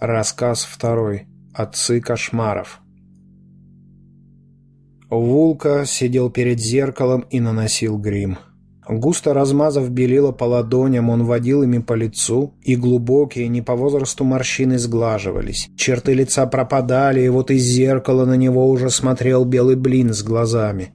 Рассказ второй. Отцы кошмаров. Вулка сидел перед зеркалом и наносил грим. Густо размазав белила по ладоням, он водил ими по лицу, и глубокие, не по возрасту морщины сглаживались. Черты лица пропадали, и вот из зеркала на него уже смотрел белый блин с глазами.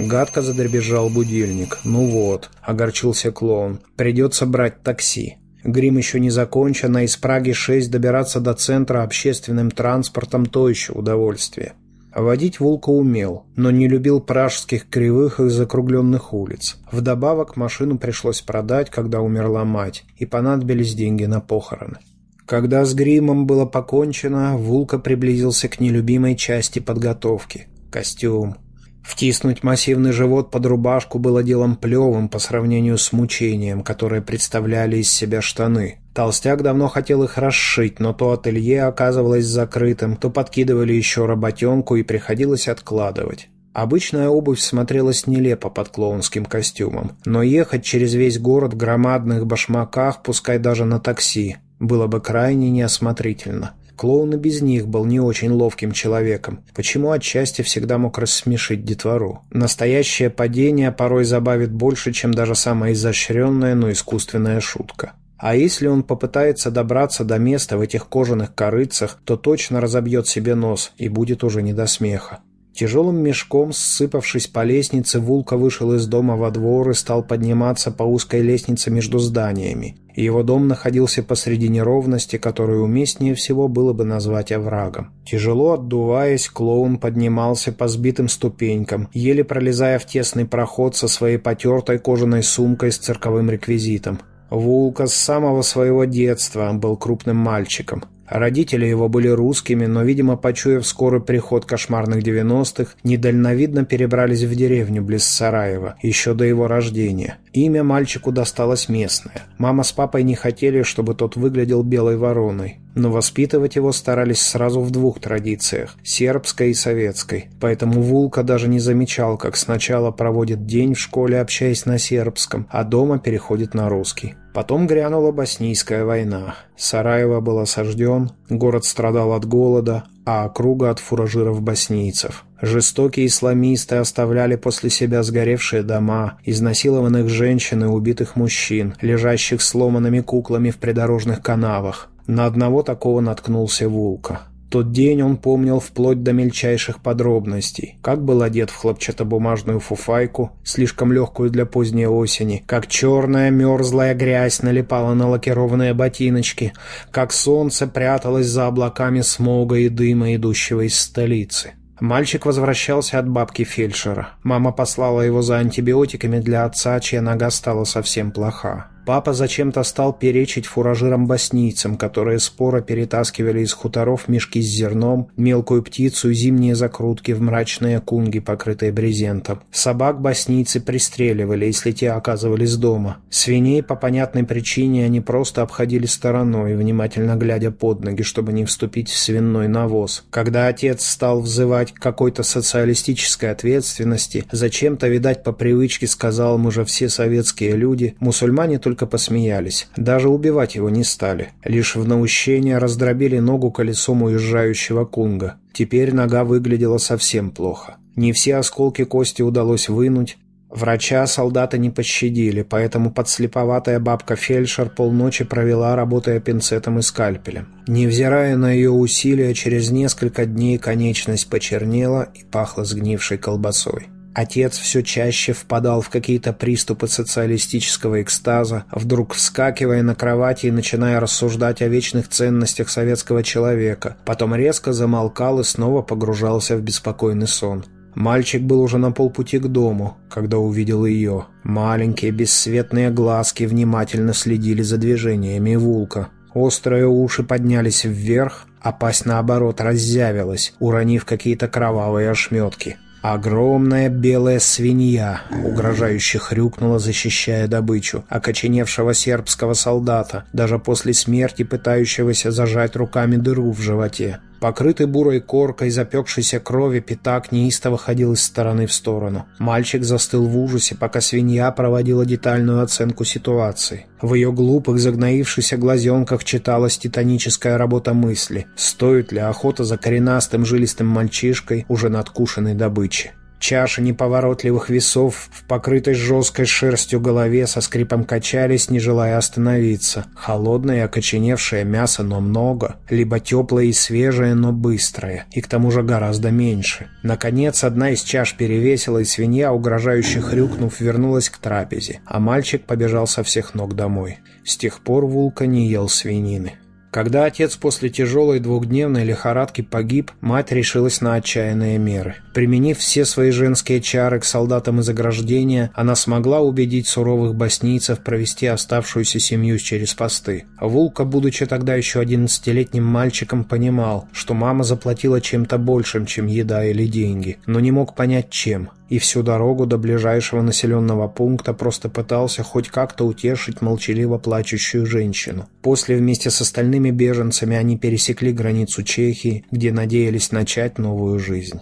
Гадко задребезжал будильник. «Ну вот», — огорчился клоун, — «придется брать такси». Грим еще не закончен, а из Праги 6 добираться до центра общественным транспортом то еще удовольствие. Водить Вулка умел, но не любил пражских кривых и закругленных улиц. Вдобавок машину пришлось продать, когда умерла мать, и понадобились деньги на похороны. Когда с гримом было покончено, Вулка приблизился к нелюбимой части подготовки – костюм. Втиснуть массивный живот под рубашку было делом плевым по сравнению с мучением, которое представляли из себя штаны. Толстяк давно хотел их расшить, но то ателье оказывалось закрытым, то подкидывали еще работенку и приходилось откладывать. Обычная обувь смотрелась нелепо под клоунским костюмом, но ехать через весь город в громадных башмаках, пускай даже на такси, было бы крайне неосмотрительно. Клоун и без них был не очень ловким человеком, почему отчасти всегда мог рассмешить детвору. Настоящее падение порой забавит больше, чем даже самая изощренная, но искусственная шутка. А если он попытается добраться до места в этих кожаных корыцах, то точно разобьет себе нос и будет уже не до смеха. Тяжелым мешком, ссыпавшись по лестнице, Вулка вышел из дома во двор и стал подниматься по узкой лестнице между зданиями. Его дом находился посреди неровности, которую уместнее всего было бы назвать оврагом. Тяжело отдуваясь, клоун поднимался по сбитым ступенькам, еле пролезая в тесный проход со своей потертой кожаной сумкой с цирковым реквизитом. Вулка с самого своего детства был крупным мальчиком. Родители его были русскими, но, видимо, почуяв скорый приход кошмарных 90-х, недальновидно перебрались в деревню близ Сараева, еще до его рождения. Имя мальчику досталось местное. Мама с папой не хотели, чтобы тот выглядел белой вороной. Но воспитывать его старались сразу в двух традициях – сербской и советской. Поэтому Вулка даже не замечал, как сначала проводит день в школе, общаясь на сербском, а дома переходит на русский. Потом грянула Боснийская война. Сараево был осажден, город страдал от голода, а округа от фуражиров боснийцев. Жестокие исламисты оставляли после себя сгоревшие дома, изнасилованных женщин и убитых мужчин, лежащих сломанными куклами в придорожных канавах. На одного такого наткнулся Вулка. Тот день он помнил вплоть до мельчайших подробностей. Как был одет в хлопчатобумажную фуфайку, слишком легкую для поздней осени, как черная мерзлая грязь налипала на лакированные ботиночки, как солнце пряталось за облаками смога и дыма, идущего из столицы. Мальчик возвращался от бабки фельдшера. Мама послала его за антибиотиками для отца, чья нога стала совсем плоха. Папа зачем-то стал перечить фуражирам-боснийцам, которые споро перетаскивали из хуторов мешки с зерном, мелкую птицу и зимние закрутки в мрачные кунги, покрытые брезентом. Собак боснийцы пристреливали, если те оказывались дома. Свиней по понятной причине они просто обходили стороной, внимательно глядя под ноги, чтобы не вступить в свиной навоз. Когда отец стал взывать к какой-то социалистической ответственности, зачем-то, видать, по привычке сказал, мы же все советские люди, мусульмане только только посмеялись. Даже убивать его не стали. Лишь в наущение раздробили ногу колесом уезжающего кунга. Теперь нога выглядела совсем плохо. Не все осколки кости удалось вынуть. Врача солдата не пощадили, поэтому подслеповатая бабка-фельдшер полночи провела, работая пинцетом и скальпелем. Невзирая на ее усилия, через несколько дней конечность почернела и пахла сгнившей колбасой. Отец все чаще впадал в какие-то приступы социалистического экстаза, вдруг вскакивая на кровати и начиная рассуждать о вечных ценностях советского человека, потом резко замолкал и снова погружался в беспокойный сон. Мальчик был уже на полпути к дому, когда увидел ее. Маленькие бесцветные глазки внимательно следили за движениями Вулка. Острые уши поднялись вверх, а пасть наоборот раззявилась, уронив какие-то кровавые ошметки. Огромная белая свинья угрожающе хрюкнула, защищая добычу, окоченевшего сербского солдата, даже после смерти пытающегося зажать руками дыру в животе. Покрытый бурой коркой запекшейся крови пятак неистово ходил из стороны в сторону. Мальчик застыл в ужасе, пока свинья проводила детальную оценку ситуации. В ее глупых, загноившихся глазенках читалась титаническая работа мысли. Стоит ли охота за коренастым жилистым мальчишкой уже надкушенной добычи? Чаши неповоротливых весов в покрытой жесткой шерстью голове со скрипом качались, не желая остановиться. Холодное и окоченевшее мясо, но много. Либо теплое и свежее, но быстрое. И к тому же гораздо меньше. Наконец, одна из чаш перевесила, и свинья, угрожающе хрюкнув, вернулась к трапезе. А мальчик побежал со всех ног домой. С тех пор Вулка не ел свинины. Когда отец после тяжелой двухдневной лихорадки погиб, мать решилась на отчаянные меры. Применив все свои женские чары к солдатам из ограждения, она смогла убедить суровых боснийцев провести оставшуюся семью через посты. Вулка, будучи тогда еще одиннадцатилетним мальчиком, понимал, что мама заплатила чем-то большим, чем еда или деньги, но не мог понять чем и всю дорогу до ближайшего населенного пункта просто пытался хоть как-то утешить молчаливо плачущую женщину. После вместе с остальными беженцами они пересекли границу Чехии, где надеялись начать новую жизнь.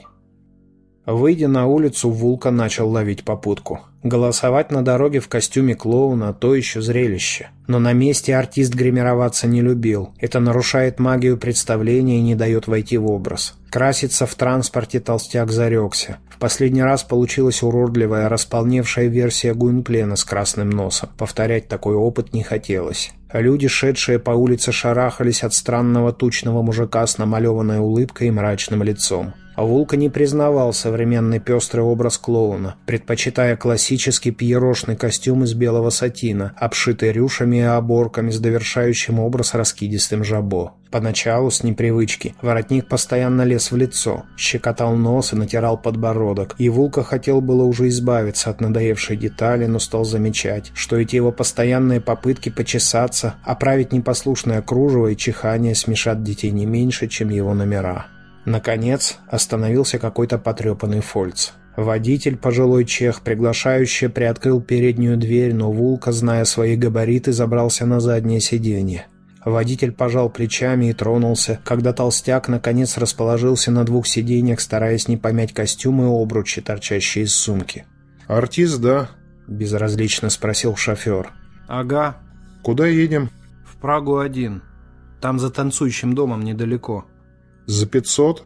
Выйдя на улицу, Вулка начал ловить попутку. Голосовать на дороге в костюме клоуна – то еще зрелище. Но на месте артист гримироваться не любил. Это нарушает магию представления и не дает войти в образ. Краситься в транспорте толстяк зарекся. В последний раз получилась уродливая, располневшая версия Гуинплена с красным носом. Повторять такой опыт не хотелось. Люди, шедшие по улице, шарахались от странного тучного мужика с намалеванной улыбкой и мрачным лицом. А Вулка не признавал современный пестрый образ клоуна, предпочитая классический пьерошный костюм из белого сатина, обшитый рюшами и оборками с довершающим образ раскидистым жабо. Поначалу, с непривычки, воротник постоянно лез в лицо, щекотал нос и натирал подбородок, и Вулка хотел было уже избавиться от надоевшей детали, но стал замечать, что эти его постоянные попытки почесаться, оправить непослушное кружево и чихание смешат детей не меньше, чем его номера. Наконец, остановился какой-то потрепанный фольц. Водитель, пожилой чех, приглашающе приоткрыл переднюю дверь, но Вулка, зная свои габариты, забрался на заднее сиденье. Водитель пожал плечами и тронулся, когда толстяк наконец расположился на двух сиденьях, стараясь не помять костюмы и обручи, торчащие из сумки. «Артист, да?» – безразлично спросил шофер. «Ага». «Куда едем?» «В Прагу один. Там за танцующим домом недалеко». «За пятьсот?»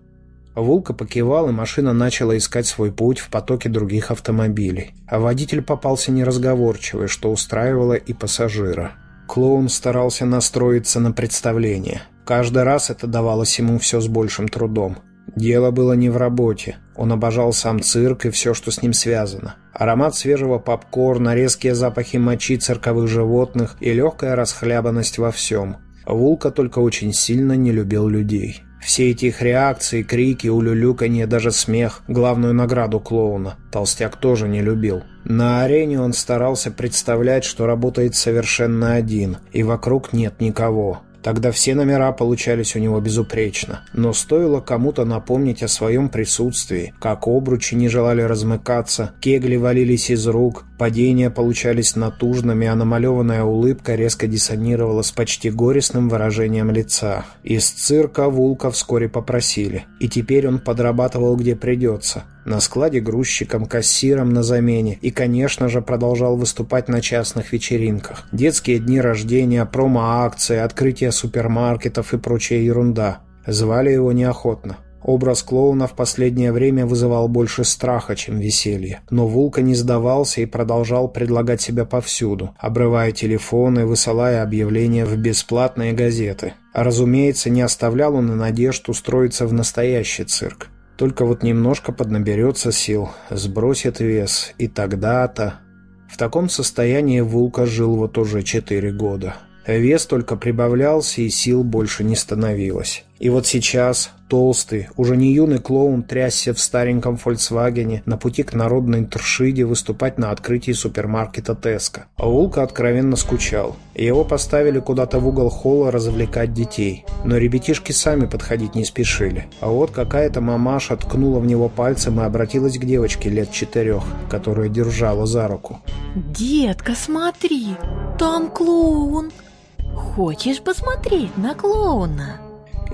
Вулка покивал, и машина начала искать свой путь в потоке других автомобилей. А водитель попался неразговорчивый, что устраивало и пассажира. Клоун старался настроиться на представление. Каждый раз это давалось ему все с большим трудом. Дело было не в работе. Он обожал сам цирк и все, что с ним связано. Аромат свежего попкорна, резкие запахи мочи цирковых животных и легкая расхлябанность во всем. Вулка только очень сильно не любил людей. Все эти их реакции, крики, улюлюканье, даже смех – главную награду клоуна. Толстяк тоже не любил. На арене он старался представлять, что работает совершенно один, и вокруг нет никого. Тогда все номера получались у него безупречно. Но стоило кому-то напомнить о своем присутствии, как обручи не желали размыкаться, кегли валились из рук, падения получались натужными, а намалеванная улыбка резко диссонировала с почти горестным выражением лица. Из цирка Вулка вскоре попросили, и теперь он подрабатывал где придется на складе грузчиком, кассиром на замене и, конечно же, продолжал выступать на частных вечеринках. Детские дни рождения, промо-акции, открытие супермаркетов и прочая ерунда. Звали его неохотно. Образ клоуна в последнее время вызывал больше страха, чем веселья. Но Вулка не сдавался и продолжал предлагать себя повсюду, обрывая телефоны, высылая объявления в бесплатные газеты. Разумеется, не оставлял он и надежд устроиться в настоящий цирк. Только вот немножко поднаберется сил, сбросит вес, и тогда-то... В таком состоянии Вулка жил вот уже четыре года. Вес только прибавлялся, и сил больше не становилось. И вот сейчас толстый, уже не юный клоун трясся в стареньком «Фольксвагене» на пути к народной Тршиде выступать на открытии супермаркета «Теска». А Улка откровенно скучал. Его поставили куда-то в угол холла развлекать детей. Но ребятишки сами подходить не спешили. А вот какая-то мамаша ткнула в него пальцем и обратилась к девочке лет четырех, которая держала за руку. «Детка, смотри, там клоун! Хочешь посмотреть на клоуна?»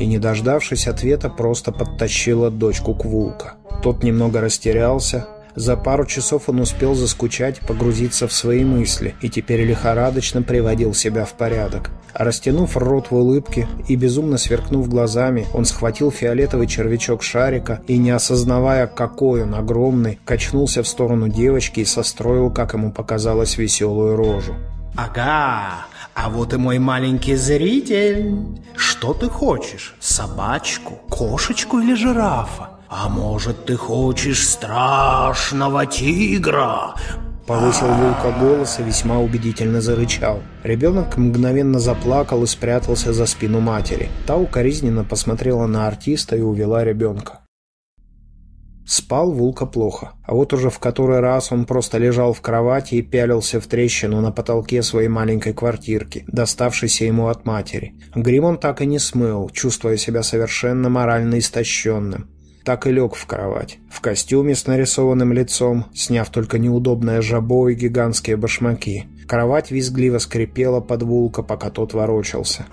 И, не дождавшись ответа, просто подтащила дочку к Вулка. Тот немного растерялся, за пару часов он успел заскучать, погрузиться в свои мысли и теперь лихорадочно приводил себя в порядок. Растянув рот в улыбке и безумно сверкнув глазами, он схватил фиолетовый червячок шарика и, не осознавая, какой он огромный, качнулся в сторону девочки и состроил, как ему показалось, веселую рожу. «Ага, а вот и мой маленький зритель. Что ты хочешь, собачку, кошечку или жирафа? А может, ты хочешь страшного тигра?» Повысил волка голос и весьма убедительно зарычал. Ребенок мгновенно заплакал и спрятался за спину матери. Та укоризненно посмотрела на артиста и увела ребенка. Спал Вулка плохо, а вот уже в который раз он просто лежал в кровати и пялился в трещину на потолке своей маленькой квартирки, доставшейся ему от матери. Грим он так и не смыл, чувствуя себя совершенно морально истощенным так и лег в кровать. В костюме с нарисованным лицом, сняв только неудобное жабо и гигантские башмаки. Кровать визгливо скрипела под вулка, пока тот ворочался.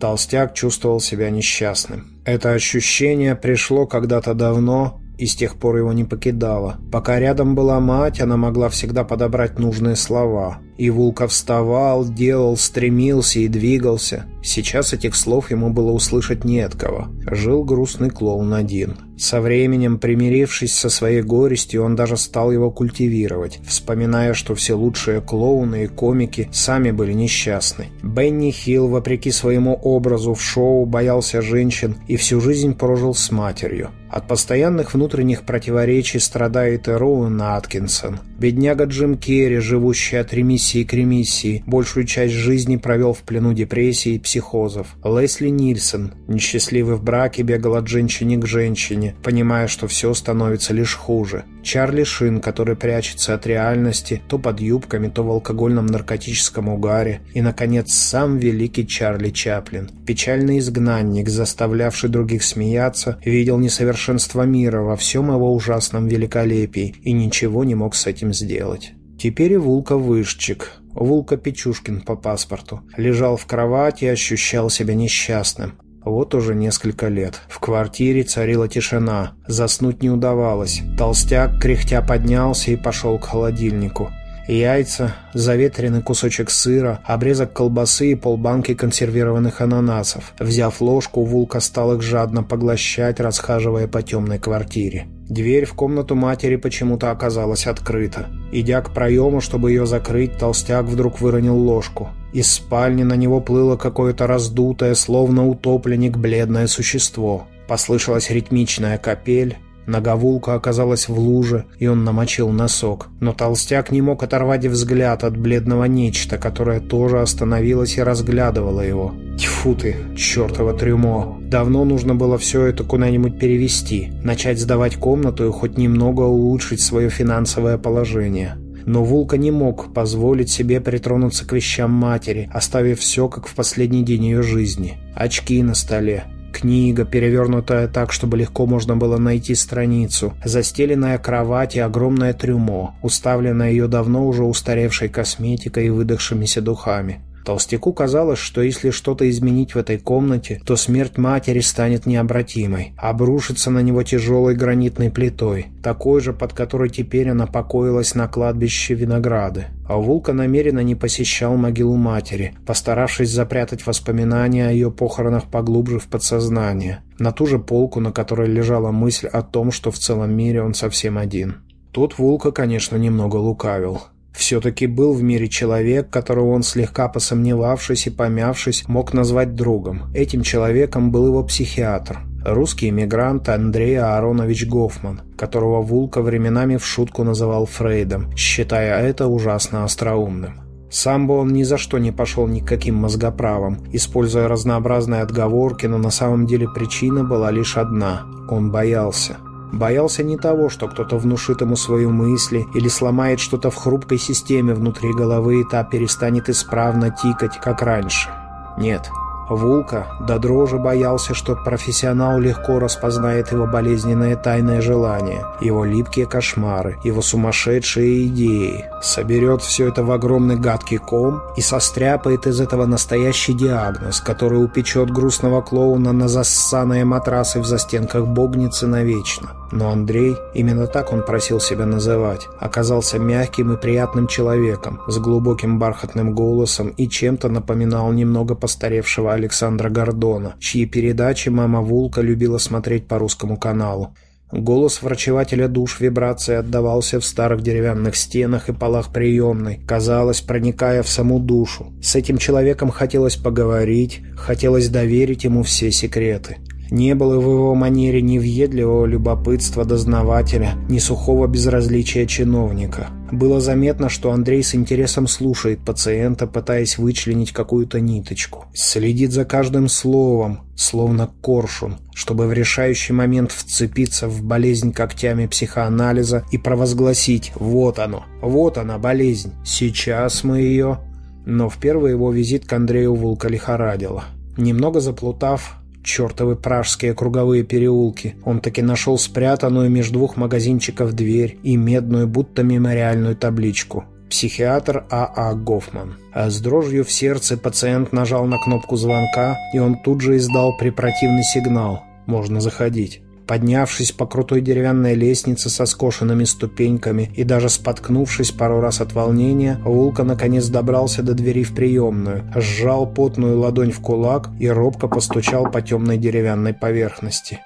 Толстяк чувствовал себя несчастным. Это ощущение пришло когда-то давно, и с тех пор его не покидало. Пока рядом была мать, она могла всегда подобрать нужные слова. И Вулка вставал, делал, стремился и двигался. Сейчас этих слов ему было услышать не от кого. Жил грустный клоун один. Со временем, примирившись со своей горестью, он даже стал его культивировать, вспоминая, что все лучшие клоуны и комики сами были несчастны. Бенни Хилл, вопреки своему образу в шоу, боялся женщин и всю жизнь прожил с матерью. От постоянных внутренних противоречий страдает и Роуэн Аткинсон. Бедняга Джим Керри, живущий от ремиссии к ремиссии, большую часть жизни провел в плену депрессии и психозов. Лесли Нильсон, несчастливый в браке, бегал от женщины к женщине, понимая, что все становится лишь хуже. Чарли Шин, который прячется от реальности то под юбками, то в алкогольном наркотическом угаре. И, наконец, сам великий Чарли Чаплин. Печальный изгнанник, заставлявший других смеяться, видел несовершенство мира во всем его ужасном великолепии и ничего не мог с этим сделать. Теперь и Вулка Вышчик, Вулка Печушкин по паспорту, лежал в кровати и ощущал себя несчастным. Вот уже несколько лет. В квартире царила тишина. Заснуть не удавалось. Толстяк кряхтя поднялся и пошел к холодильнику. Яйца, заветренный кусочек сыра, обрезок колбасы и полбанки консервированных ананасов. Взяв ложку, Вулка стал их жадно поглощать, расхаживая по темной квартире. Дверь в комнату матери почему-то оказалась открыта. Идя к проему, чтобы ее закрыть, толстяк вдруг выронил ложку. Из спальни на него плыло какое-то раздутое, словно утопленник, бледное существо. Послышалась ритмичная капель, Нога Вулка оказалась в луже, и он намочил носок. Но толстяк не мог оторвать взгляд от бледного нечто, которое тоже остановилось и разглядывало его. Тьфу ты, чертово трюмо. Давно нужно было все это куда-нибудь перевести, начать сдавать комнату и хоть немного улучшить свое финансовое положение. Но Вулка не мог позволить себе притронуться к вещам матери, оставив все, как в последний день ее жизни. Очки на столе, Книга, перевернутая так, чтобы легко можно было найти страницу, застеленная кровать и огромное трюмо, уставленное ее давно уже устаревшей косметикой и выдохшимися духами. Толстяку казалось, что если что-то изменить в этой комнате, то смерть матери станет необратимой, обрушится на него тяжелой гранитной плитой, такой же, под которой теперь она покоилась на кладбище Винограды. А Вулка намеренно не посещал могилу матери, постаравшись запрятать воспоминания о ее похоронах поглубже в подсознание, на ту же полку, на которой лежала мысль о том, что в целом мире он совсем один. Тут Вулка, конечно, немного лукавил. Все-таки был в мире человек, которого он, слегка посомневавшись и помявшись, мог назвать другом. Этим человеком был его психиатр, русский эмигрант Андрей Ааронович Гофман, которого Вулка временами в шутку называл Фрейдом, считая это ужасно остроумным. Сам бы он ни за что не пошел никаким мозгоправом, используя разнообразные отговорки, но на самом деле причина была лишь одна – он боялся. Боялся не того, что кто-то внушит ему свои мысли или сломает что-то в хрупкой системе внутри головы, и та перестанет исправно тикать, как раньше. Нет, Вулка до дрожи боялся, что профессионал легко распознает его болезненное тайное желание, его липкие кошмары, его сумасшедшие идеи, соберет все это в огромный гадкий ком и состряпает из этого настоящий диагноз, который упечет грустного клоуна на зассанные матрасы в застенках богницы навечно. Но Андрей, именно так он просил себя называть, оказался мягким и приятным человеком, с глубоким бархатным голосом и чем-то напоминал немного постаревшего Александра Гордона, чьи передачи мама Вулка любила смотреть по русскому каналу. Голос врачевателя душ вибрацией отдавался в старых деревянных стенах и полах приемной, казалось, проникая в саму душу. С этим человеком хотелось поговорить, хотелось доверить ему все секреты. Не было в его манере ни въедливого любопытства дознавателя, ни сухого безразличия чиновника. Было заметно, что Андрей с интересом слушает пациента, пытаясь вычленить какую-то ниточку. Следит за каждым словом, словно коршун, чтобы в решающий момент вцепиться в болезнь когтями психоанализа и провозгласить «Вот оно, вот она болезнь, сейчас мы ее...» Но в первый его визит к Андрею Вулка лихорадило. Немного заплутав, чертовы пражские круговые переулки. Он таки нашел спрятанную между двух магазинчиков дверь и медную, будто мемориальную табличку. Психиатр А.А. А Гофман. А с дрожью в сердце пациент нажал на кнопку звонка, и он тут же издал препротивный сигнал. «Можно заходить». Поднявшись по крутой деревянной лестнице со скошенными ступеньками и даже споткнувшись пару раз от волнения, Вулка наконец добрался до двери в приемную, сжал потную ладонь в кулак и робко постучал по темной деревянной поверхности.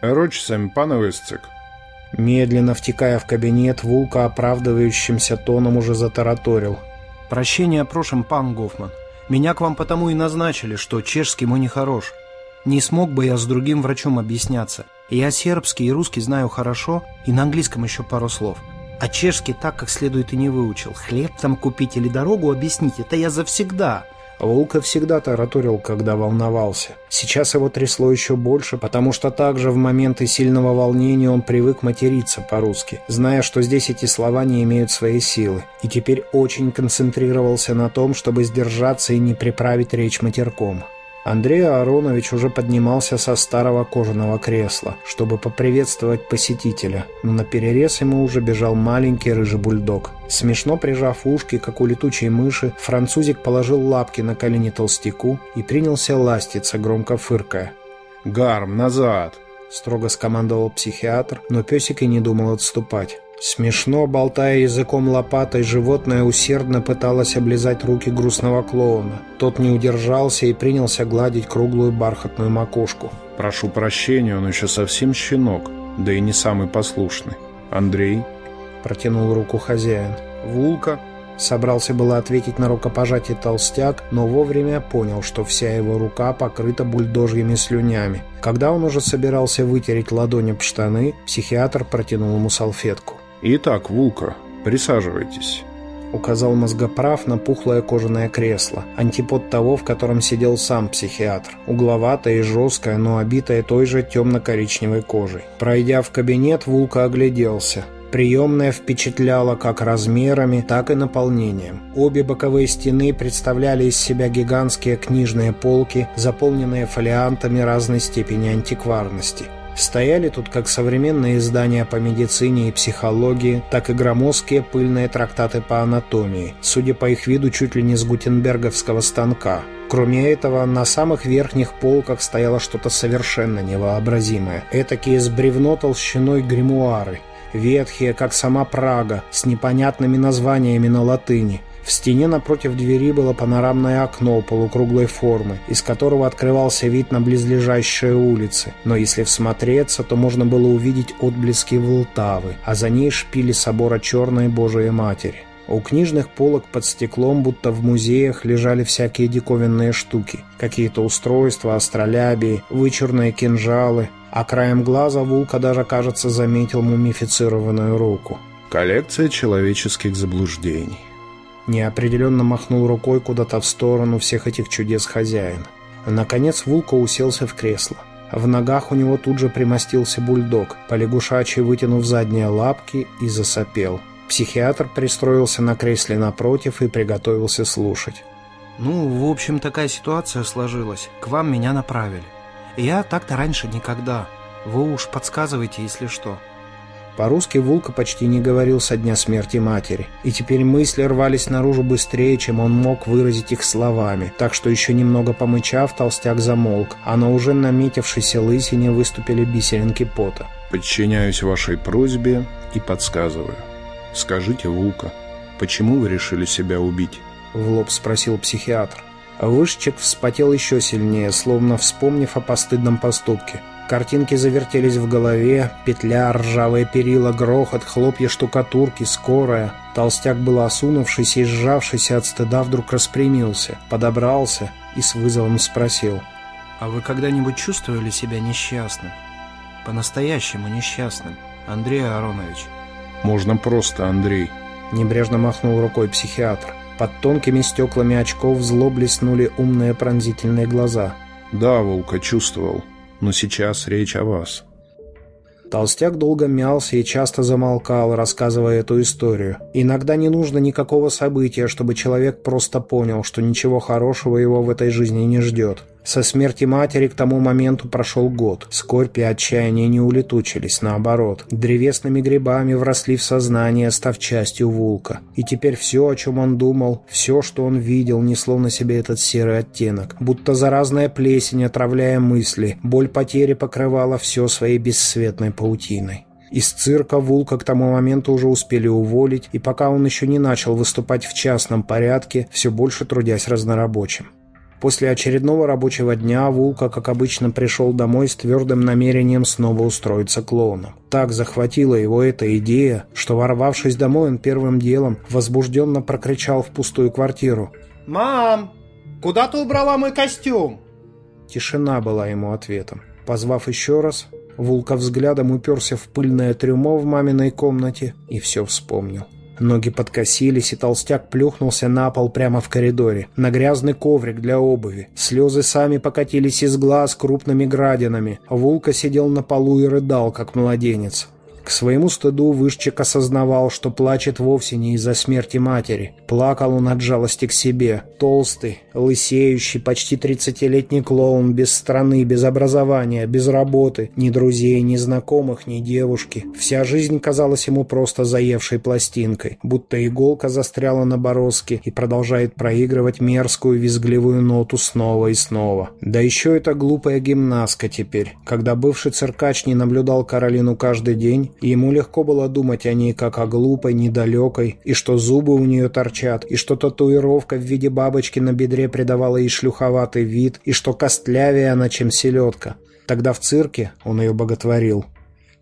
«Рочсам, пановысцик». Медленно втекая в кабинет, Вулка оправдывающимся тоном уже затараторил. «Прощения просим, пан Гофман. Меня к вам потому и назначили, что чешский мой нехорош. Не смог бы я с другим врачом объясняться. Я сербский и русский знаю хорошо, и на английском еще пару слов. А чешский так, как следует и не выучил. Хлеб там купить или дорогу объяснить, это я завсегда. Волка всегда тараторил, когда волновался. Сейчас его трясло еще больше, потому что также в моменты сильного волнения он привык материться по-русски, зная, что здесь эти слова не имеют своей силы. И теперь очень концентрировался на том, чтобы сдержаться и не приправить речь матерком. Андрей Аронович уже поднимался со старого кожаного кресла, чтобы поприветствовать посетителя, но на перерез ему уже бежал маленький рыжий бульдог. Смешно прижав ушки, как у летучей мыши, французик положил лапки на колени толстяку и принялся ластиться, громко фыркая. «Гарм, назад!» — строго скомандовал психиатр, но песик и не думал отступать. Смешно, болтая языком лопатой, животное усердно пыталось облизать руки грустного клоуна. Тот не удержался и принялся гладить круглую бархатную макушку. «Прошу прощения, он еще совсем щенок, да и не самый послушный. Андрей?» Протянул руку хозяин. «Вулка?» Собрался было ответить на рукопожатие толстяк, но вовремя понял, что вся его рука покрыта бульдожьими слюнями. Когда он уже собирался вытереть ладонь об штаны, психиатр протянул ему салфетку. «Итак, Вулка, присаживайтесь». Указал мозгоправ на пухлое кожаное кресло, антипод того, в котором сидел сам психиатр. Угловатое и жесткое, но обитое той же темно-коричневой кожей. Пройдя в кабинет, Вулка огляделся. Приемная впечатляла как размерами, так и наполнением. Обе боковые стены представляли из себя гигантские книжные полки, заполненные фолиантами разной степени антикварности. Стояли тут как современные издания по медицине и психологии, так и громоздкие пыльные трактаты по анатомии, судя по их виду чуть ли не с гутенберговского станка. Кроме этого, на самых верхних полках стояло что-то совершенно невообразимое. Этакие с бревно толщиной гримуары, ветхие, как сама Прага, с непонятными названиями на латыни – в стене напротив двери было панорамное окно полукруглой формы, из которого открывался вид на близлежащие улицы. Но если всмотреться, то можно было увидеть отблески Волтавы, а за ней шпили собора Черной Божией Матери. У книжных полок под стеклом, будто в музеях, лежали всякие диковинные штуки. Какие-то устройства, астролябии, вычурные кинжалы. А краем глаза Вулка даже, кажется, заметил мумифицированную руку. Коллекция человеческих заблуждений. Неопределенно махнул рукой куда-то в сторону всех этих чудес хозяин. Наконец Вулка уселся в кресло. В ногах у него тут же примостился бульдог, полягушачий вытянув задние лапки и засопел. Психиатр пристроился на кресле напротив и приготовился слушать. Ну, в общем, такая ситуация сложилась. К вам меня направили. Я так-то раньше никогда. Вы уж подсказывайте, если что. По-русски Вулка почти не говорил со дня смерти матери, и теперь мысли рвались наружу быстрее, чем он мог выразить их словами, так что еще немного помычав, толстяк замолк, а на уже наметившейся лысине выступили бисеринки пота. «Подчиняюсь вашей просьбе и подсказываю. Скажите, Вулка, почему вы решили себя убить?» — в лоб спросил психиатр. Вышчик вспотел еще сильнее, словно вспомнив о постыдном поступке — Картинки завертелись в голове, петля, ржавые перила, грохот, хлопья штукатурки, скорая. Толстяк был осунувшийся и сжавшийся от стыда вдруг распрямился, подобрался и с вызовом спросил. «А вы когда-нибудь чувствовали себя несчастным? По-настоящему несчастным, Андрей Аронович?» «Можно просто, Андрей», — небрежно махнул рукой психиатр. Под тонкими стеклами очков зло блеснули умные пронзительные глаза. «Да, Волка, чувствовал но сейчас речь о вас». Толстяк долго мялся и часто замолкал, рассказывая эту историю. Иногда не нужно никакого события, чтобы человек просто понял, что ничего хорошего его в этой жизни не ждет. Со смерти матери к тому моменту прошел год. Скорбь и отчаяние не улетучились, наоборот. Древесными грибами вросли в сознание, став частью Вулка. И теперь все, о чем он думал, все, что он видел, несло на себе этот серый оттенок. Будто заразная плесень, отравляя мысли. Боль потери покрывала все своей бесцветной паутиной. Из цирка Вулка к тому моменту уже успели уволить, и пока он еще не начал выступать в частном порядке, все больше трудясь разнорабочим. После очередного рабочего дня Вулка, как обычно, пришел домой с твердым намерением снова устроиться клоуном. Так захватила его эта идея, что, ворвавшись домой, он первым делом возбужденно прокричал в пустую квартиру. «Мам, куда ты убрала мой костюм?» Тишина была ему ответом. Позвав еще раз, Вулка взглядом уперся в пыльное трюмо в маминой комнате и все вспомнил. Ноги подкосились, и толстяк плюхнулся на пол прямо в коридоре, на грязный коврик для обуви. Слезы сами покатились из глаз крупными градинами. Вулка сидел на полу и рыдал, как младенец. К своему стыду Вышчик осознавал, что плачет вовсе не из-за смерти матери. Плакал он от жалости к себе. Толстый, лысеющий, почти тридцатилетний клоун, без страны, без образования, без работы, ни друзей, ни знакомых, ни девушки. Вся жизнь казалась ему просто заевшей пластинкой, будто иголка застряла на бороздке и продолжает проигрывать мерзкую визгливую ноту снова и снова. Да еще эта глупая гимнастка теперь, когда бывший циркач не наблюдал Каролину каждый день, и ему легко было думать о ней как о глупой, недалекой, и что зубы у нее торчат, и что татуировка в виде бабочки на бедре придавала ей шлюховатый вид, и что костлявее она, чем селедка. Тогда в цирке он ее боготворил.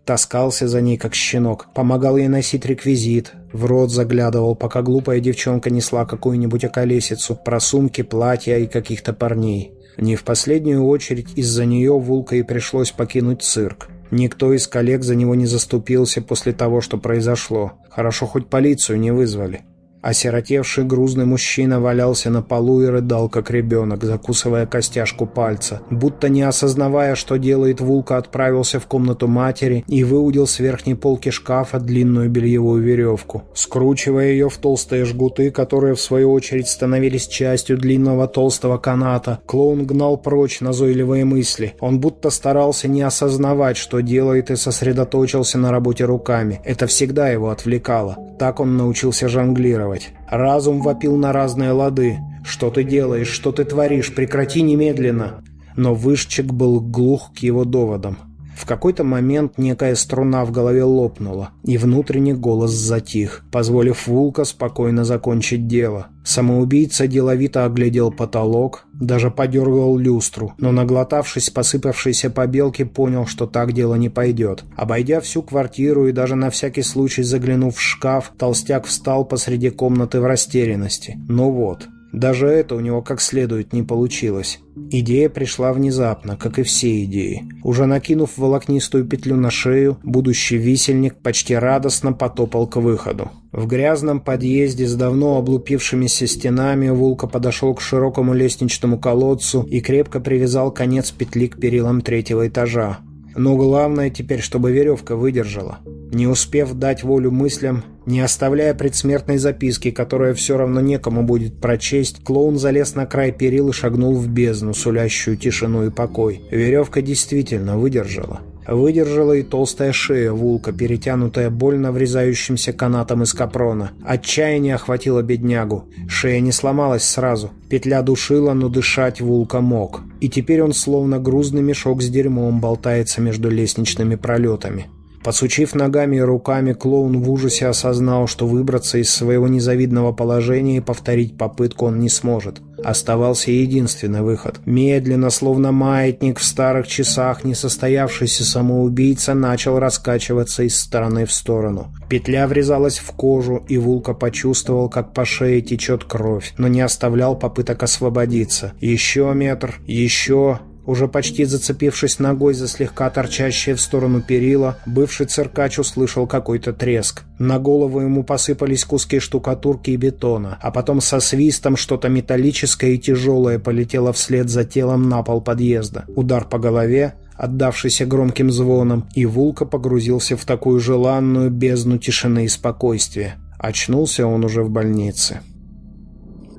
Таскался за ней, как щенок, помогал ей носить реквизит, в рот заглядывал, пока глупая девчонка несла какую-нибудь околесицу, про сумки, платья и каких-то парней. Не в последнюю очередь из-за нее Вулка и пришлось покинуть цирк. Никто из коллег за него не заступился после того, что произошло. Хорошо, хоть полицию не вызвали. Осиротевший грузный мужчина валялся на полу и рыдал, как ребенок, закусывая костяшку пальца. Будто не осознавая, что делает, Вулка отправился в комнату матери и выудил с верхней полки шкафа длинную бельевую веревку. Скручивая ее в толстые жгуты, которые в свою очередь становились частью длинного толстого каната, клоун гнал прочь назойливые мысли. Он будто старался не осознавать, что делает, и сосредоточился на работе руками. Это всегда его отвлекало. Так он научился жонглировать реагировать. Разум вопил на разные лады. «Что ты делаешь? Что ты творишь? Прекрати немедленно!» Но Вышчик был глух к его доводам. В какой-то момент некая струна в голове лопнула, и внутренний голос затих, позволив Вулка спокойно закончить дело. Самоубийца деловито оглядел потолок, даже подергал люстру, но, наглотавшись посыпавшейся побелки, понял, что так дело не пойдет. Обойдя всю квартиру и даже на всякий случай заглянув в шкаф, толстяк встал посреди комнаты в растерянности. Ну вот, даже это у него как следует не получилось. Идея пришла внезапно, как и все идеи. Уже накинув волокнистую петлю на шею, будущий висельник почти радостно потопал к выходу. В грязном подъезде с давно облупившимися стенами Вулка подошел к широкому лестничному колодцу и крепко привязал конец петли к перилам третьего этажа. Но главное теперь, чтобы веревка выдержала. Не успев дать волю мыслям, не оставляя предсмертной записки, которая все равно некому будет прочесть, клоун залез на край перил и шагнул в бездну, сулящую тишину и покой. Веревка действительно выдержала. Выдержала и толстая шея вулка, перетянутая больно врезающимся канатом из капрона. Отчаяние охватило беднягу. Шея не сломалась сразу. Петля душила, но дышать вулка мог. И теперь он словно грузный мешок с дерьмом болтается между лестничными пролетами. Посучив ногами и руками, клоун в ужасе осознал, что выбраться из своего незавидного положения и повторить попытку он не сможет. Оставался единственный выход. Медленно, словно маятник в старых часах, несостоявшийся самоубийца начал раскачиваться из стороны в сторону. Петля врезалась в кожу, и Вулка почувствовал, как по шее течет кровь, но не оставлял попыток освободиться. Еще метр, еще... Уже почти зацепившись ногой за слегка торчащее в сторону перила, бывший циркач услышал какой-то треск. На голову ему посыпались куски штукатурки и бетона, а потом со свистом что-то металлическое и тяжелое полетело вслед за телом на пол подъезда. Удар по голове, отдавшийся громким звоном, и Вулка погрузился в такую желанную бездну тишины и спокойствия. Очнулся он уже в больнице.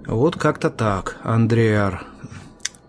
Вот как-то так, Андреар.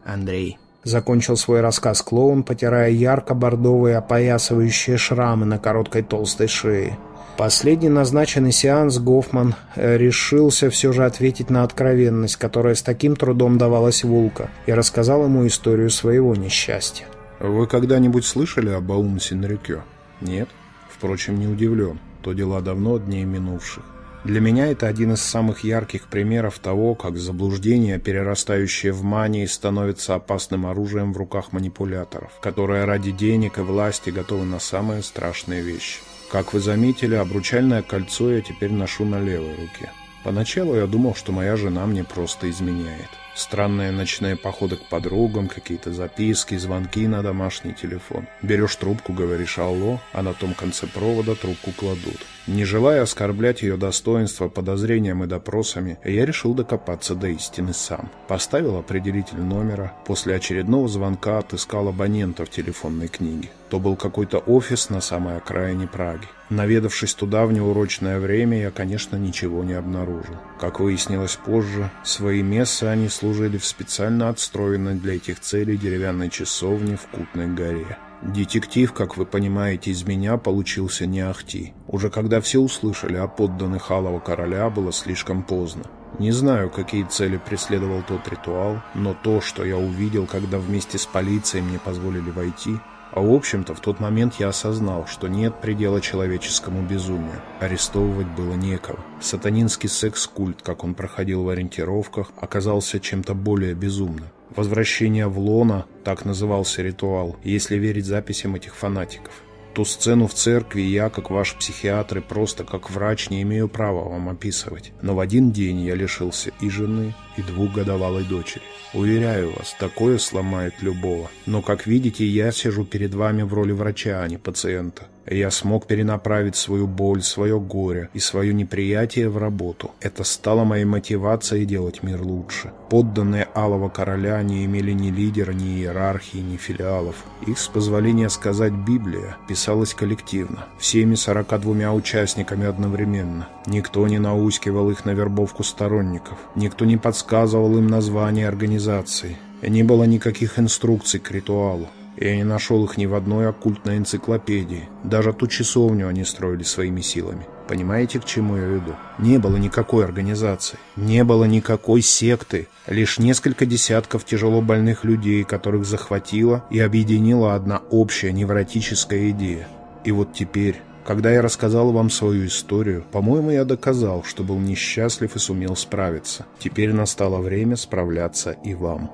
Андрей. Закончил свой рассказ клоун, потирая ярко-бордовые опоясывающие шрамы на короткой толстой шее. Последний назначенный сеанс Гофман э, решился все же ответить на откровенность, которая с таким трудом давалась Вулка, и рассказал ему историю своего несчастья. «Вы когда-нибудь слышали об Аум Синрюкё? Нет? Впрочем, не удивлен. То дела давно дней минувших. Для меня это один из самых ярких примеров того, как заблуждение, перерастающее в мании, становится опасным оружием в руках манипуляторов, которые ради денег и власти готовы на самые страшные вещи. Как вы заметили, обручальное кольцо я теперь ношу на левой руке. Поначалу я думал, что моя жена мне просто изменяет. Странные ночные походы к подругам, какие-то записки, звонки на домашний телефон. Берешь трубку, говоришь «Алло», а на том конце провода трубку кладут. Не желая оскорблять ее достоинство подозрением и допросами, я решил докопаться до истины сам. Поставил определитель номера, после очередного звонка отыскал абонента в телефонной книге. То был какой-то офис на самой окраине Праги. Наведавшись туда в неурочное время, я, конечно, ничего не обнаружил. Как выяснилось позже, свои мессы они служили в специально отстроенной для этих целей деревянной часовне в Кутной горе. Детектив, как вы понимаете, из меня получился не ахти. Уже когда все услышали о подданных Алого Короля, было слишком поздно. Не знаю, какие цели преследовал тот ритуал, но то, что я увидел, когда вместе с полицией мне позволили войти, а в общем-то, в тот момент я осознал, что нет предела человеческому безумию. Арестовывать было некого. Сатанинский секс-культ, как он проходил в ориентировках, оказался чем-то более безумным. Возвращение в лона, так назывался ритуал, если верить записям этих фанатиков. Ту сцену в церкви я, как ваш психиатр и просто как врач, не имею права вам описывать. Но в один день я лишился и жены, и двухгодовалой дочери. Уверяю вас, такое сломает любого. Но, как видите, я сижу перед вами в роли врача, а не пациента. Я смог перенаправить свою боль, свое горе и свое неприятие в работу. Это стало моей мотивацией делать мир лучше. Подданные Алого Короля не имели ни лидера, ни иерархии, ни филиалов. Их, с позволения сказать, Библия писалась коллективно, всеми 42 участниками одновременно. Никто не наускивал их на вербовку сторонников. Никто не подсказывал им название организации. Не было никаких инструкций к ритуалу. Я не нашел их ни в одной оккультной энциклопедии. Даже ту часовню они строили своими силами. Понимаете, к чему я веду? Не было никакой организации, не было никакой секты, лишь несколько десятков тяжело больных людей, которых захватила и объединила одна общая невротическая идея. И вот теперь, когда я рассказал вам свою историю, по-моему, я доказал, что был несчастлив и сумел справиться. Теперь настало время справляться и вам.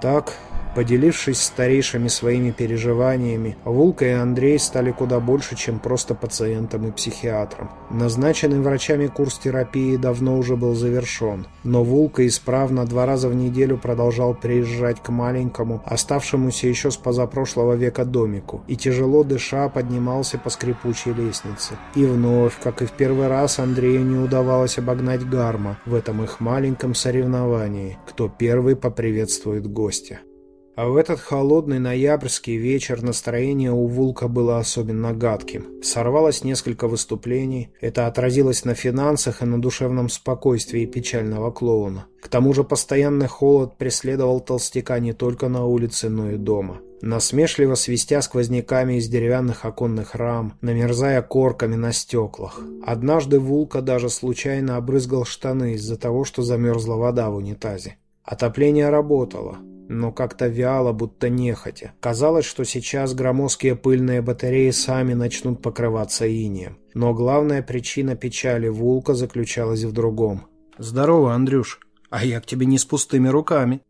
Так, Поделившись старейшими своими переживаниями, Вулка и Андрей стали куда больше, чем просто пациентом и психиатром. Назначенный врачами курс терапии давно уже был завершен, но Вулка исправно два раза в неделю продолжал приезжать к маленькому, оставшемуся еще с позапрошлого века домику, и тяжело дыша поднимался по скрипучей лестнице. И вновь, как и в первый раз, Андрею не удавалось обогнать Гарма в этом их маленьком соревновании, кто первый поприветствует гостя. А в этот холодный ноябрьский вечер настроение у Вулка было особенно гадким. Сорвалось несколько выступлений, это отразилось на финансах и на душевном спокойствии печального клоуна. К тому же постоянный холод преследовал толстяка не только на улице, но и дома. Насмешливо свистя сквозняками из деревянных оконных рам, намерзая корками на стеклах. Однажды Вулка даже случайно обрызгал штаны из-за того, что замерзла вода в унитазе. Отопление работало, но как-то вяло, будто нехотя. Казалось, что сейчас громоздкие пыльные батареи сами начнут покрываться инеем. Но главная причина печали Вулка заключалась в другом. «Здорово, Андрюш. А я к тебе не с пустыми руками».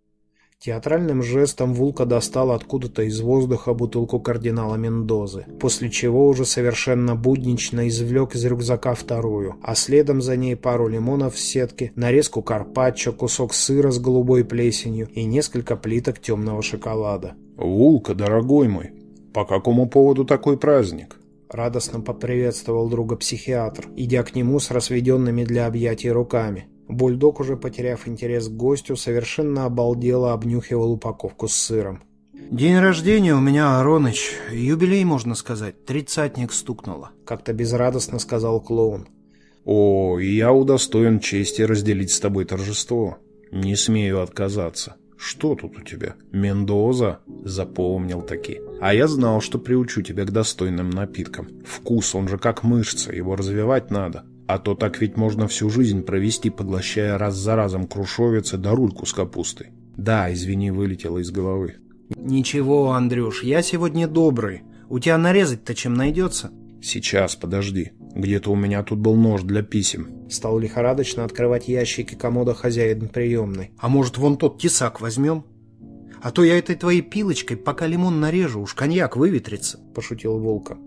Театральным жестом Вулка достал откуда-то из воздуха бутылку кардинала Мендозы, после чего уже совершенно буднично извлек из рюкзака вторую, а следом за ней пару лимонов в сетке, нарезку карпаччо, кусок сыра с голубой плесенью и несколько плиток темного шоколада. «Вулка, дорогой мой, по какому поводу такой праздник?» Радостно поприветствовал друга психиатр, идя к нему с разведенными для объятий руками. Бульдог, уже потеряв интерес к гостю, совершенно обалдело обнюхивал упаковку с сыром. «День рождения у меня, Ароныч. Юбилей, можно сказать. Тридцатник стукнуло», — как-то безрадостно сказал клоун. «О, я удостоен чести разделить с тобой торжество. Не смею отказаться. Что тут у тебя? Мендоза?» Запомнил таки. «А я знал, что приучу тебя к достойным напиткам. Вкус, он же как мышца, его развивать надо. А то так ведь можно всю жизнь провести, поглощая раз за разом крушовицы да рульку с капустой. Да, извини, вылетело из головы. Ничего, Андрюш, я сегодня добрый. У тебя нарезать-то чем найдется? Сейчас, подожди. Где-то у меня тут был нож для писем. Стал лихорадочно открывать ящики комода хозяин приемной. А может, вон тот тесак возьмем? А то я этой твоей пилочкой пока лимон нарежу, уж коньяк выветрится, пошутил Волка.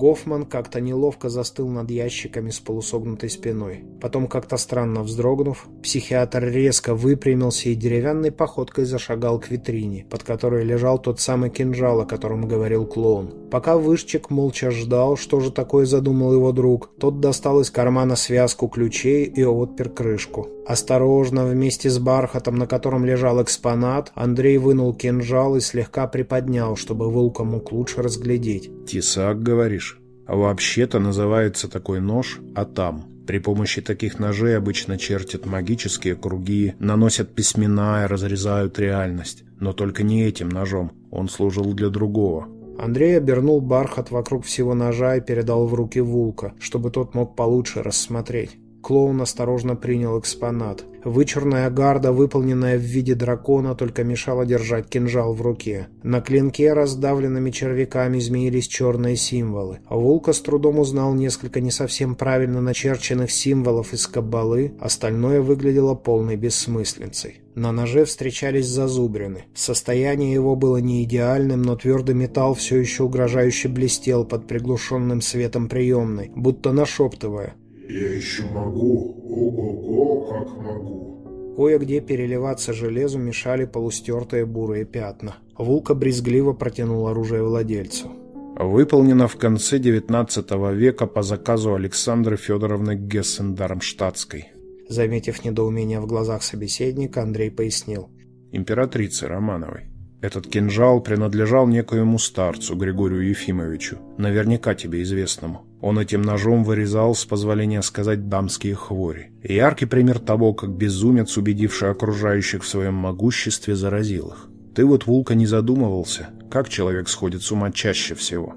Гофман как-то неловко застыл над ящиками с полусогнутой спиной. Потом, как-то странно вздрогнув, психиатр резко выпрямился и деревянной походкой зашагал к витрине, под которой лежал тот самый кинжал, о котором говорил клоун. Пока Вышчик молча ждал, что же такое задумал его друг, тот достал из кармана связку ключей и отпер крышку. Осторожно, вместе с бархатом, на котором лежал экспонат, Андрей вынул кинжал и слегка приподнял, чтобы Волка мог лучше разглядеть. «Тесак, говоришь? А вообще-то называется такой нож «Атам». При помощи таких ножей обычно чертят магические круги, наносят письмена и разрезают реальность. Но только не этим ножом, он служил для другого. Андрей обернул бархат вокруг всего ножа и передал в руки Вулка, чтобы тот мог получше рассмотреть. Клоун осторожно принял экспонат. Вычурная гарда, выполненная в виде дракона, только мешала держать кинжал в руке. На клинке раздавленными червяками змеились черные символы. Вулка с трудом узнал несколько не совсем правильно начерченных символов из каббалы, остальное выглядело полной бессмыслицей. На ноже встречались зазубрины. Состояние его было не идеальным, но твердый металл все еще угрожающе блестел под приглушенным светом приемной, будто нашептывая я еще могу, ого-го, как могу. Кое-где переливаться железу мешали полустертые бурые пятна. Вулка брезгливо протянул оружие владельцу. Выполнено в конце XIX века по заказу Александры Федоровны Гессен-Дармштадтской. Заметив недоумение в глазах собеседника, Андрей пояснил. Императрицы Романовой. Этот кинжал принадлежал некоему старцу Григорию Ефимовичу, наверняка тебе известному. Он этим ножом вырезал, с позволения сказать, дамские хвори. Яркий пример того, как безумец, убедивший окружающих в своем могуществе, заразил их. Ты вот, Вулка, не задумывался, как человек сходит с ума чаще всего?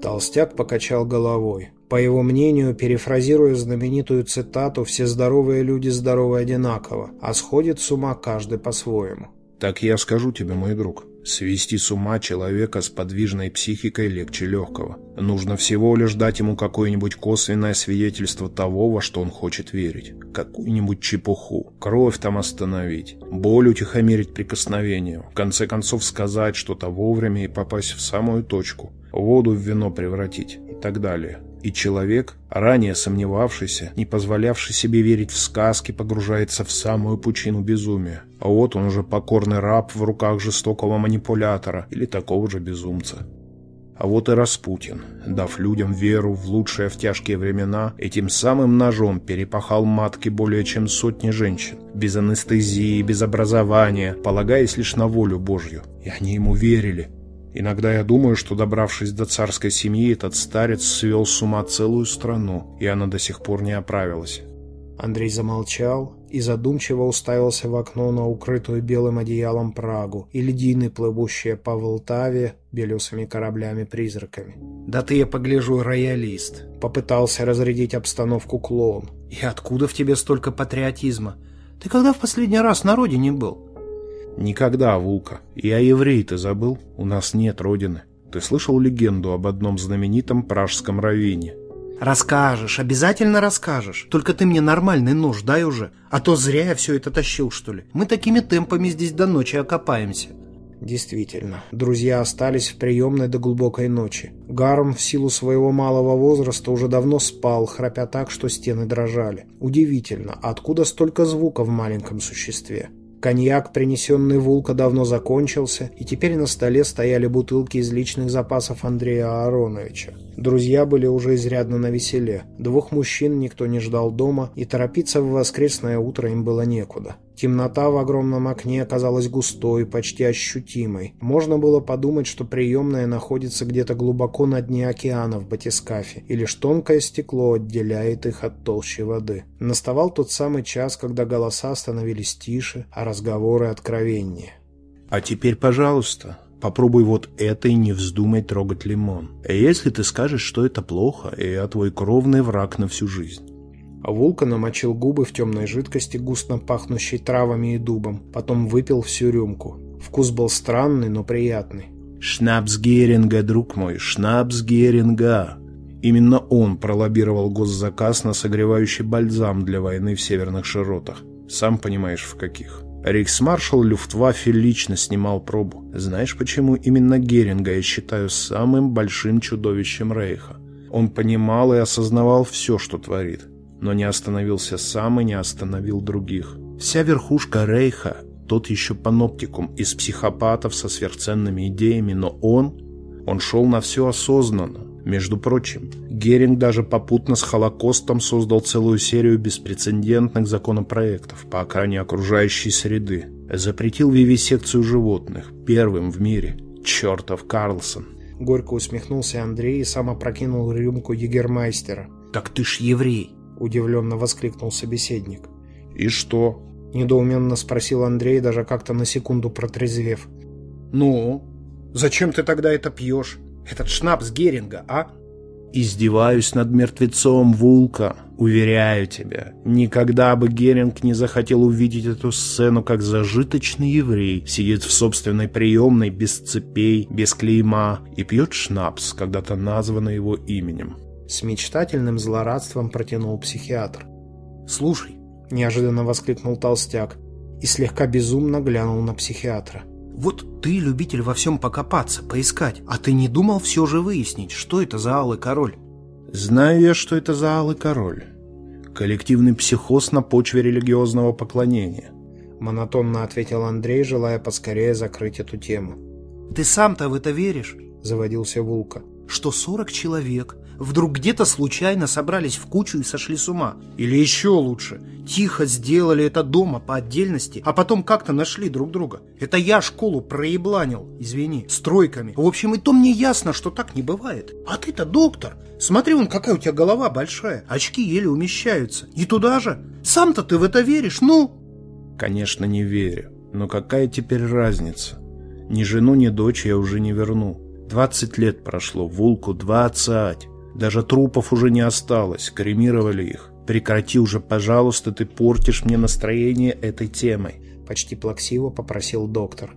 Толстяк покачал головой. По его мнению, перефразируя знаменитую цитату «Все здоровые люди здоровы одинаково, а сходит с ума каждый по-своему». Так я скажу тебе, мой друг, свести с ума человека с подвижной психикой легче легкого. Нужно всего лишь дать ему какое-нибудь косвенное свидетельство того, во что он хочет верить. Какую-нибудь чепуху. Кровь там остановить. Боль утихомирить прикосновением. В конце концов сказать что-то вовремя и попасть в самую точку. Воду в вино превратить и так далее. И человек, ранее сомневавшийся, не позволявший себе верить в сказки, погружается в самую пучину безумия. А вот он уже покорный раб в руках жестокого манипулятора или такого же безумца. А вот и Распутин, дав людям веру в лучшее в тяжкие времена, этим самым ножом перепахал матки более чем сотни женщин, без анестезии, без образования, полагаясь лишь на волю Божью. И они ему верили. Иногда я думаю, что, добравшись до царской семьи, этот старец свел с ума целую страну, и она до сих пор не оправилась. Андрей замолчал и задумчиво уставился в окно на укрытую белым одеялом Прагу и льдины, плывущие по Волтаве белесыми кораблями-призраками. «Да ты, я погляжу, роялист!» — попытался разрядить обстановку клоун. «И откуда в тебе столько патриотизма? Ты когда в последний раз на родине был?» «Никогда, Вулка. Я еврей, ты забыл? У нас нет родины. Ты слышал легенду об одном знаменитом пражском раввине? Расскажешь, обязательно расскажешь. Только ты мне нормальный нож дай уже. А то зря я все это тащил, что ли. Мы такими темпами здесь до ночи окопаемся. Действительно, друзья остались в приемной до глубокой ночи. Гарм в силу своего малого возраста уже давно спал, храпя так, что стены дрожали. Удивительно, откуда столько звука в маленьком существе? Коньяк, принесенный Вулка, давно закончился, и теперь на столе стояли бутылки из личных запасов Андрея Аароновича. Друзья были уже изрядно на веселе. Двух мужчин никто не ждал дома, и торопиться в воскресное утро им было некуда. Темнота в огромном окне оказалась густой, почти ощутимой. Можно было подумать, что приемная находится где-то глубоко на дне океана в батискафе, или лишь тонкое стекло отделяет их от толщи воды. Наставал тот самый час, когда голоса становились тише, а разговоры откровеннее. «А теперь, пожалуйста, попробуй вот это и не вздумай трогать лимон. А если ты скажешь, что это плохо, я твой кровный враг на всю жизнь». А Вулка намочил губы в темной жидкости, густно пахнущей травами и дубом. Потом выпил всю рюмку. Вкус был странный, но приятный. «Шнапс Геринга, друг мой, шнапс Геринга!» Именно он пролоббировал госзаказ на согревающий бальзам для войны в северных широтах. Сам понимаешь, в каких. Рейхсмаршал Люфтваффе лично снимал пробу. Знаешь, почему именно Геринга я считаю самым большим чудовищем Рейха? Он понимал и осознавал все, что творит но не остановился сам и не остановил других. Вся верхушка Рейха, тот еще паноптикум из психопатов со сверхценными идеями, но он, он шел на все осознанно. Между прочим, Геринг даже попутно с Холокостом создал целую серию беспрецедентных законопроектов по охране окружающей среды. Запретил вивисекцию животных, первым в мире. Чертов Карлсон. Горько усмехнулся Андрей и сам опрокинул рюмку егермайстера. «Так ты ж еврей!» удивленно воскликнул собеседник. «И что?» – недоуменно спросил Андрей, даже как-то на секунду протрезвев. «Ну, зачем ты тогда это пьешь? Этот шнапс Геринга, а?» «Издеваюсь над мертвецом Вулка, уверяю тебя. Никогда бы Геринг не захотел увидеть эту сцену, как зажиточный еврей сидит в собственной приемной без цепей, без клейма и пьет шнапс, когда-то названный его именем. С мечтательным злорадством протянул психиатр. «Слушай», — неожиданно воскликнул толстяк и слегка безумно глянул на психиатра. «Вот ты любитель во всем покопаться, поискать, а ты не думал все же выяснить, что это за алый король?» «Знаю я, что это за алый король. Коллективный психоз на почве религиозного поклонения», — монотонно ответил Андрей, желая поскорее закрыть эту тему. «Ты сам-то в это веришь?» — заводился Вулка. «Что сорок человек вдруг где-то случайно собрались в кучу и сошли с ума. Или еще лучше, тихо сделали это дома по отдельности, а потом как-то нашли друг друга. Это я школу проебланил, извини, стройками. В общем, и то мне ясно, что так не бывает. А ты-то доктор. Смотри, вон какая у тебя голова большая. Очки еле умещаются. И туда же. Сам-то ты в это веришь, ну? Конечно, не верю. Но какая теперь разница? Ни жену, ни дочь я уже не верну. Двадцать лет прошло, Вулку двадцать. Даже трупов уже не осталось, кремировали их. Прекрати уже, пожалуйста, ты портишь мне настроение этой темой. Почти плаксиво попросил доктор.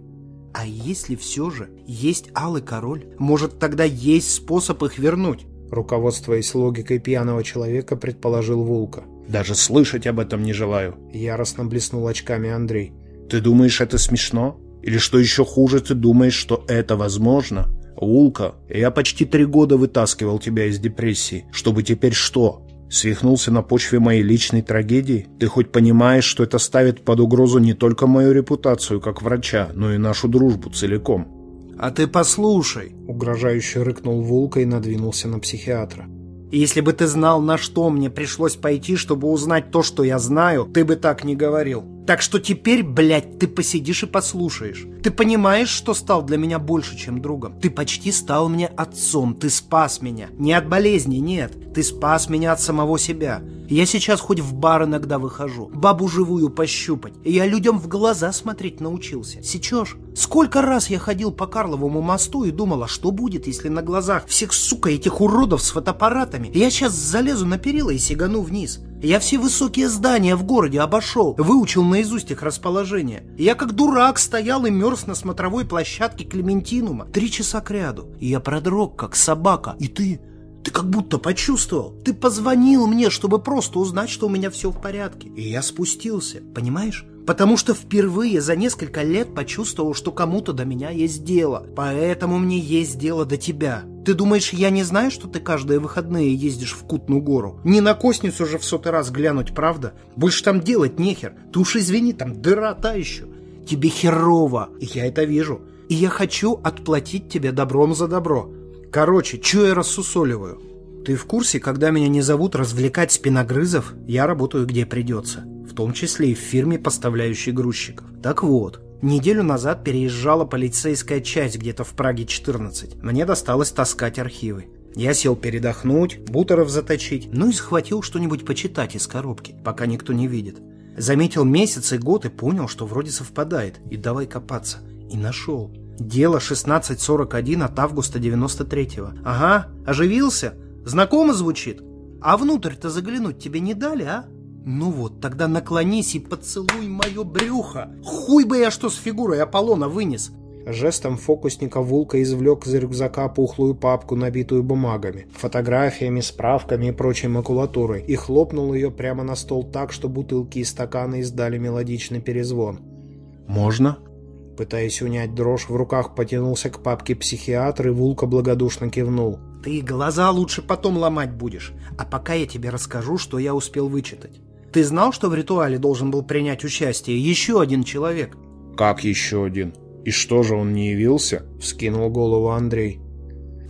А если все же есть Алый Король, может тогда есть способ их вернуть? Руководствуясь логикой пьяного человека, предположил Вулка. «Даже слышать об этом не желаю!» Яростно блеснул очками Андрей. «Ты думаешь, это смешно? Или что еще хуже, ты думаешь, что это возможно? Улка, я почти три года вытаскивал тебя из депрессии, чтобы теперь что? Свихнулся на почве моей личной трагедии? Ты хоть понимаешь, что это ставит под угрозу не только мою репутацию как врача, но и нашу дружбу целиком? А ты послушай, угрожающе рыкнул Вулка и надвинулся на психиатра. Если бы ты знал, на что мне пришлось пойти, чтобы узнать то, что я знаю, ты бы так не говорил. Так что теперь, блядь, ты посидишь и послушаешь. Ты понимаешь, что стал для меня больше, чем другом? Ты почти стал мне отцом, ты спас меня. Не от болезни, нет. Ты спас меня от самого себя. Я сейчас хоть в бар иногда выхожу, бабу живую пощупать. Я людям в глаза смотреть научился. Сечешь? Сколько раз я ходил по Карловому мосту и думал, а что будет, если на глазах всех, сука, этих уродов с фотоаппаратами я сейчас залезу на перила и сигану вниз. Я все высокие здания в городе обошел, выучил наизусть их расположение. Я как дурак стоял и мерз на смотровой площадке Клементинума три часа кряду. Я продрог, как собака. И ты... Ты как будто почувствовал. Ты позвонил мне, чтобы просто узнать, что у меня все в порядке. И я спустился, понимаешь? Потому что впервые за несколько лет почувствовал, что кому-то до меня есть дело. Поэтому мне есть дело до тебя. Ты думаешь, я не знаю, что ты каждые выходные ездишь в Кутную гору? Не на Косницу же в сотый раз глянуть, правда? Больше там делать нехер. Ты уж извини, там дыра та еще. Тебе херово, и я это вижу. И я хочу отплатить тебе добром за добро. Короче, чё я рассусоливаю? Ты в курсе, когда меня не зовут развлекать спиногрызов, я работаю где придется в том числе и в фирме, поставляющей грузчиков. Так вот, неделю назад переезжала полицейская часть где-то в Праге 14. Мне досталось таскать архивы. Я сел передохнуть, бутеров заточить, ну и схватил что-нибудь почитать из коробки, пока никто не видит. Заметил месяц и год и понял, что вроде совпадает, и давай копаться. И нашел. Дело 1641 от августа 93-го. Ага, оживился? Знакомо звучит? А внутрь-то заглянуть тебе не дали, а? Ну вот, тогда наклонись и поцелуй мое брюхо. Хуй бы я что с фигурой Аполлона вынес. Жестом фокусника Вулка извлек из рюкзака пухлую папку, набитую бумагами, фотографиями, справками и прочей макулатурой, и хлопнул ее прямо на стол так, что бутылки и стаканы издали мелодичный перезвон. «Можно?» Пытаясь унять дрожь, в руках потянулся к папке психиатр, и Вулка благодушно кивнул. «Ты глаза лучше потом ломать будешь, а пока я тебе расскажу, что я успел вычитать. Ты знал, что в ритуале должен был принять участие еще один человек? Как еще один? И что же он не явился? Вскинул голову Андрей.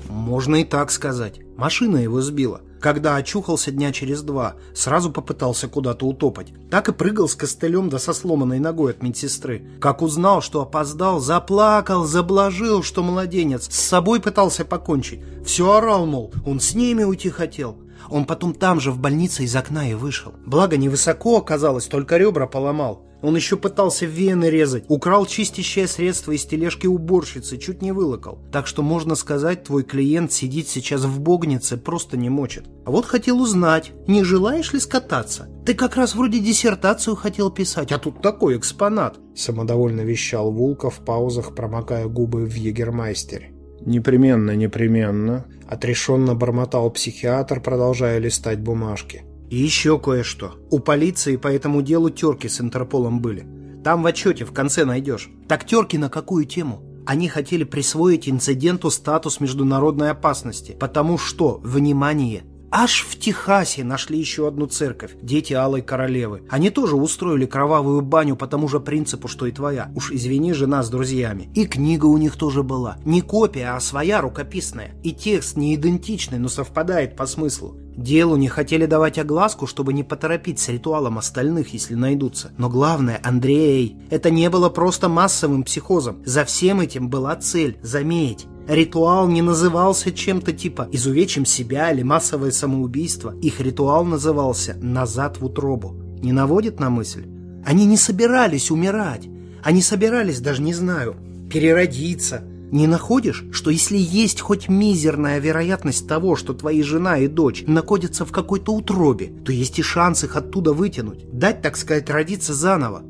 Можно и так сказать. Машина его сбила. Когда очухался дня через два, сразу попытался куда-то утопать. Так и прыгал с костылем да со сломанной ногой от медсестры. Как узнал, что опоздал, заплакал, заблажил, что младенец. С собой пытался покончить. Все орал, мол, он с ними уйти хотел. Он потом там же в больнице из окна и вышел. Благо невысоко оказалось, только ребра поломал. Он еще пытался вены резать, украл чистящее средство из тележки уборщицы, чуть не вылокал. Так что, можно сказать, твой клиент сидит сейчас в богнице, просто не мочит. А вот хотел узнать, не желаешь ли скататься? Ты как раз вроде диссертацию хотел писать, а тут такой экспонат. Самодовольно вещал Вулка в паузах, промокая губы в егермайстере. «Непременно, непременно», — отрешенно бормотал психиатр, продолжая листать бумажки. «И еще кое-что. У полиции по этому делу терки с Интерполом были. Там в отчете в конце найдешь. Так терки на какую тему? Они хотели присвоить инциденту статус международной опасности, потому что, внимание, Аж в Техасе нашли еще одну церковь, дети Алой Королевы. Они тоже устроили кровавую баню по тому же принципу, что и твоя. Уж извини, жена с друзьями. И книга у них тоже была. Не копия, а своя рукописная. И текст не идентичный, но совпадает по смыслу. Делу не хотели давать огласку, чтобы не поторопить с ритуалом остальных, если найдутся. Но главное, Андрей, это не было просто массовым психозом. За всем этим была цель – заметь. Ритуал не назывался чем-то типа «изувечим себя» или «массовое самоубийство». Их ритуал назывался «назад в утробу». Не наводит на мысль? Они не собирались умирать. Они собирались, даже не знаю, переродиться. Не находишь, что если есть хоть мизерная вероятность того, что твои жена и дочь находятся в какой-то утробе, то есть и шанс их оттуда вытянуть, дать, так сказать, родиться заново?